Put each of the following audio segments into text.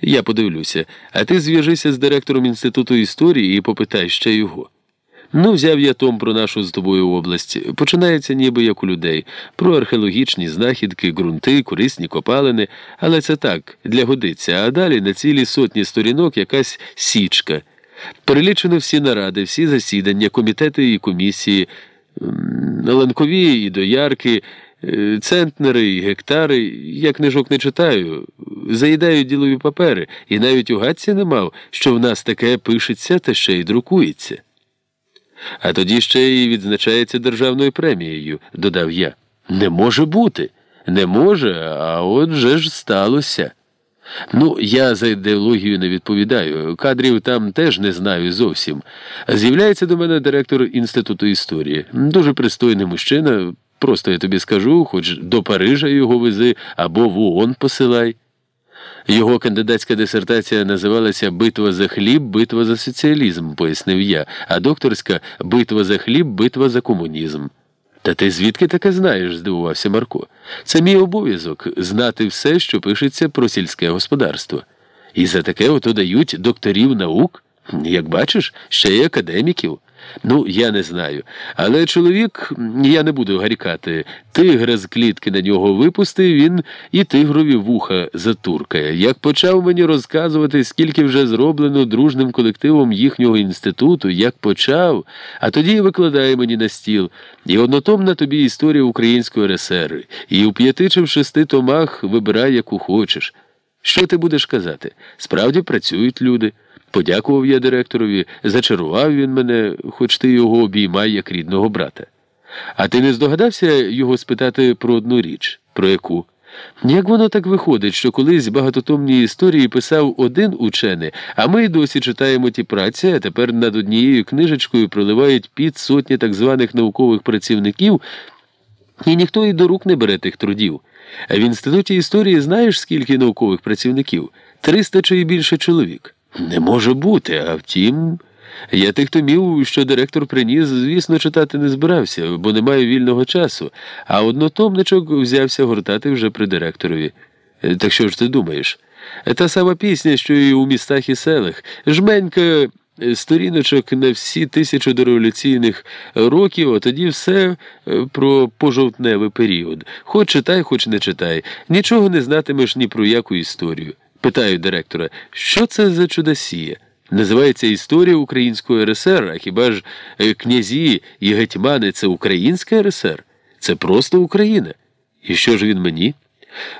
Я подивлюся, а ти зв'яжися з директором Інституту історії і попитай ще його. Ну, взяв я том про нашу з тобою область. Починається ніби як у людей, про археологічні знахідки, ґрунти, корисні копалини, але це так, для годиться, а далі на цілі сотні сторінок якась січка. Перелічено всі наради, всі засідання, комітети і комісії, ланкові і доярки, центнери і гектари. Я книжок не читаю, заїдаю ділові папери, і навіть у гадці не мав, що в нас таке пишеться та ще й друкується. А тоді ще й відзначається державною премією, додав я. Не може бути. Не може, а от же ж сталося. Ну, я за ідеологію не відповідаю. Кадрів там теж не знаю зовсім. З'являється до мене директор Інституту історії. Дуже пристойний мужчина. Просто я тобі скажу, хоч до Парижа його вези або в ООН посилай. Його кандидатська дисертація називалася Битва за хліб, битва за соціалізм, пояснив я, а докторська Битва за хліб, битва за комунізм. Та ти звідки таке знаєш? здивувався Марко. Це мій обов'язок знати все, що пишеться про сільське господарство. І за таке ото дають докторів наук. Як бачиш, ще й академіків. Ну, я не знаю. Але чоловік, я не буду гарікати, тигра з клітки на нього випустив, він і тигрові вуха затуркає. Як почав мені розказувати, скільки вже зроблено дружним колективом їхнього інституту, як почав, а тоді викладає мені на стіл. І однотомна тобі історія української РСР, і у п'яти чи в шести томах вибирай, яку хочеш. Що ти будеш казати? Справді працюють люди. Подякував я директорові, зачарував він мене, хоч ти його обіймай як рідного брата. А ти не здогадався його спитати про одну річ, про яку? Як воно так виходить, що колись багатотомні історії писав один учений, а ми й досі читаємо ті праці, а тепер над однією книжечкою проливають під сотні так званих наукових працівників, і ніхто і до рук не бере тих трудів. А в інституті історії знаєш, скільки наукових працівників? Триста чи більше чоловік. Не може бути, а втім, я тих томів, що директор приніс, звісно, читати не збирався, бо не маю вільного часу, а однотомничок взявся гортати вже при директорові. Е, Так що ж ти думаєш? Та сама пісня, що і у містах і селах, жменька е, сторіночок на всі тисячу дореволюційних років, а тоді все е, про пожовтневий період. Хоч читай, хоч не читай, нічого не знатимеш ні про яку історію. Питаю директора, що це за чудосія? Називається Історія Української РСР, а хіба ж е, князі і гетьмани це Українська РСР? Це просто Україна. І що ж він мені?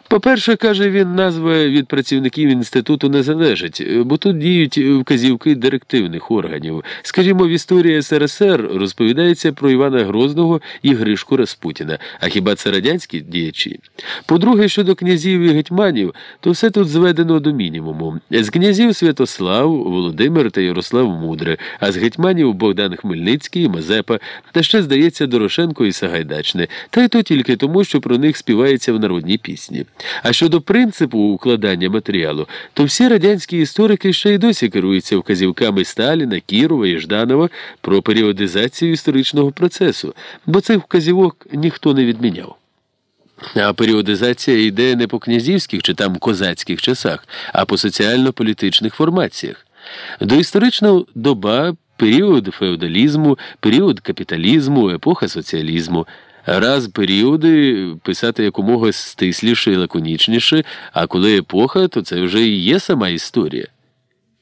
По-перше, каже він, назва від працівників інституту не залежить, бо тут діють вказівки директивних органів. Скажімо, в історії СРСР розповідається про Івана Грозного і Гришку Распутіна, а хіба це радянські діячі? По-друге, щодо князів і гетьманів, то все тут зведено до мінімуму. З князів Святослав, Володимир та Ярослав Мудре, а з гетьманів Богдан Хмельницький, Мазепа, та ще, здається, Дорошенко і Сагайдачне, та й то тільки тому, що про них співається в народній пісні. А щодо принципу укладання матеріалу, то всі радянські історики ще й досі керуються вказівками Сталіна, Кірова і Жданова про періодизацію історичного процесу, бо цих вказівок ніхто не відміняв. А періодизація йде не по князівських чи там козацьких часах, а по соціально-політичних формаціях. Доісторична доба, період феодалізму, період капіталізму, епоха соціалізму. Раз періоди писати якомога стисліше і лаконічніше, а коли епоха, то це вже і є сама історія.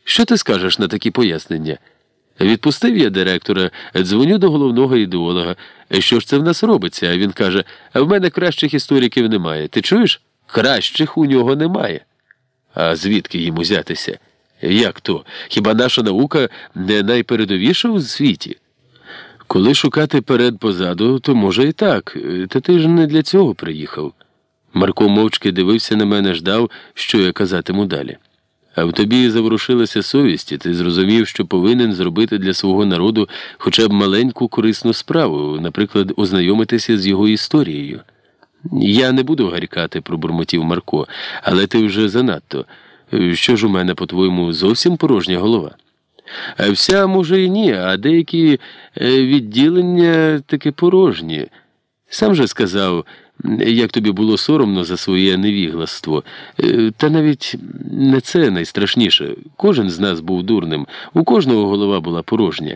Що ти скажеш на такі пояснення? Відпустив я директора, дзвоню до головного ідеолога. Що ж це в нас робиться? А він каже: в мене кращих істориків немає. Ти чуєш? Кращих у нього немає. А звідки їм узятися? Як то? Хіба наша наука не найпередовіша у світі? Коли шукати перед позаду, то може і так, та ти ж не для цього приїхав. Марко мовчки дивився на мене, ждав, що я казатиму далі. А в тобі заворушилася совість, і ти зрозумів, що повинен зробити для свого народу хоча б маленьку корисну справу, наприклад, ознайомитися з його історією. Я не буду гарікати, пробурмотів Марко, але ти вже занадто. Що ж у мене, по-твоєму, зовсім порожня голова? А Вся, може, і ні, а деякі е, відділення таки порожні. Сам же сказав, як тобі було соромно за своє невігластво. Е, Та навіть не це найстрашніше. Кожен з нас був дурним, у кожного голова була порожня.